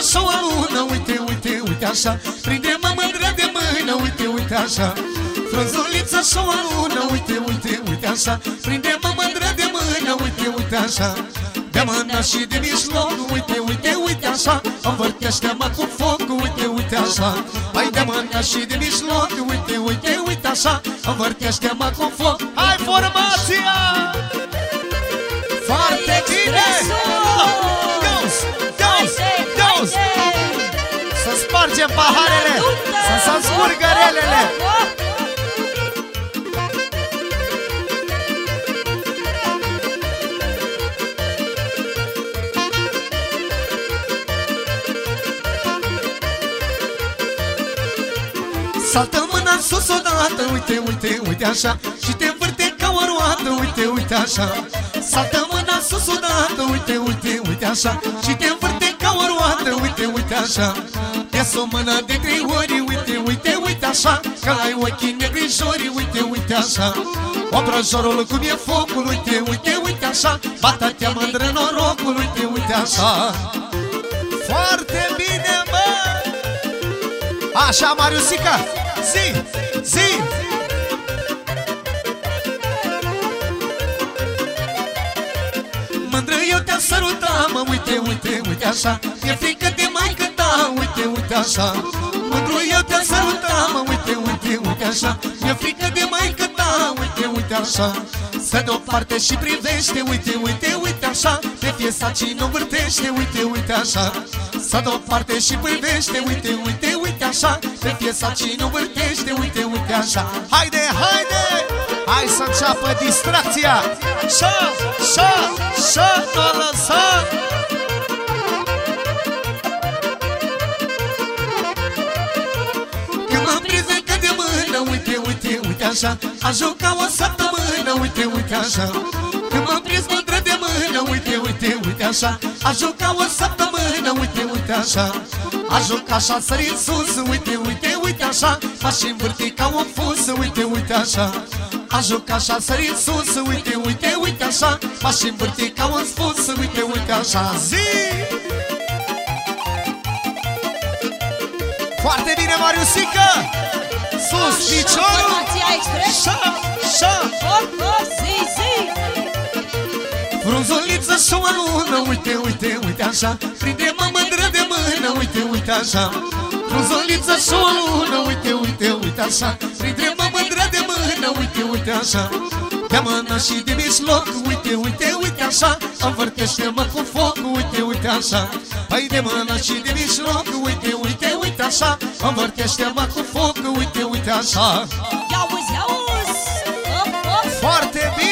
așa o lună Uite, uite, uite așa Prinde-mă mândră de mână Uite, uite așa Frunzulița așa o lună Uite, uite, uite așa Prinde-mă mândră de mână Uite, uite așa de mână și de mijloc Uite, uite, uite așa Învârtește-mă cu foc Uite, uite așa Hai de mână și de mijloc Uite, uite, uite așa Învârtește-mă cu foc Hai formația! Să spargem paharele Să se scurgă relele. Saltă mâna sus odată, uite, uite, uite așa Și te învârte ca o roată, uite, uite așa. Saltă mâna sus odată, uite, uite, uite așa Și te învârte ca o roată, uite, uite așa Ies o mână de trei ori, uite, uite, uite așa Că ai ochii negrijori, uite, uite așa Obrăjorul cum e focul, uite, uite, uite așa Bata-te mândră norocul, uite, uite așa Foarte bine, mă! Așa, Mariusica, zi, zi! Mândră eu te-am sărutat, mă, uite, uite, uite așa E frică de maică ta, uite, uite așa Mândru eu te-am sărutat, mă, uite, uite, uite așa E frică de maică ta, uite, uite așa Să de-o parte și privește, uite, uite, uite așa Pe piesa cine vârtește, uite, uite așa Să de-o parte și privește, uite, uite, uite așa Pe piesa cine vârtește, uite, uite așa. Haide, haide! Hai să înceapă distracția! Șa, șa, șa, nu lăsa! Așa A jucat o săptămână, uite, uite așa Când m-am prins mândră de mână, uite, uite, uite așa A jucat o săptămână, uite, uite așa A jucat și-a sărit sus, uite, uite, uite așa M-aș învârti ca un fus, uite, uite așa a jucat și-a sărit sus, uite, uite, uite așa M-aș învârti ca un spus, uite, uite așa Zi! Foarte bine, Mariusică! Sus, piciorul! Formația extrem Șa, șa! Hop, hop, zi, zi. Frunzuliță și o lună, uite, uite, uite așa. Prinde-mă mândră de mână, uite, uite așa. Frunzuliță și o lună, uite, uite, uite așa. Prinde-mă mândră de mână, uite, uite așa. De mână și de mijloc, uite, uite, uite așa. Învârtește-mă cu foc, uite, uite așa Hai de mână și de mijloc, uite, uite, uite așa Învârtește-mă cu foc, uite, uite așa. Ia uzi, ia uzi! Hop, hop! Foarte bine!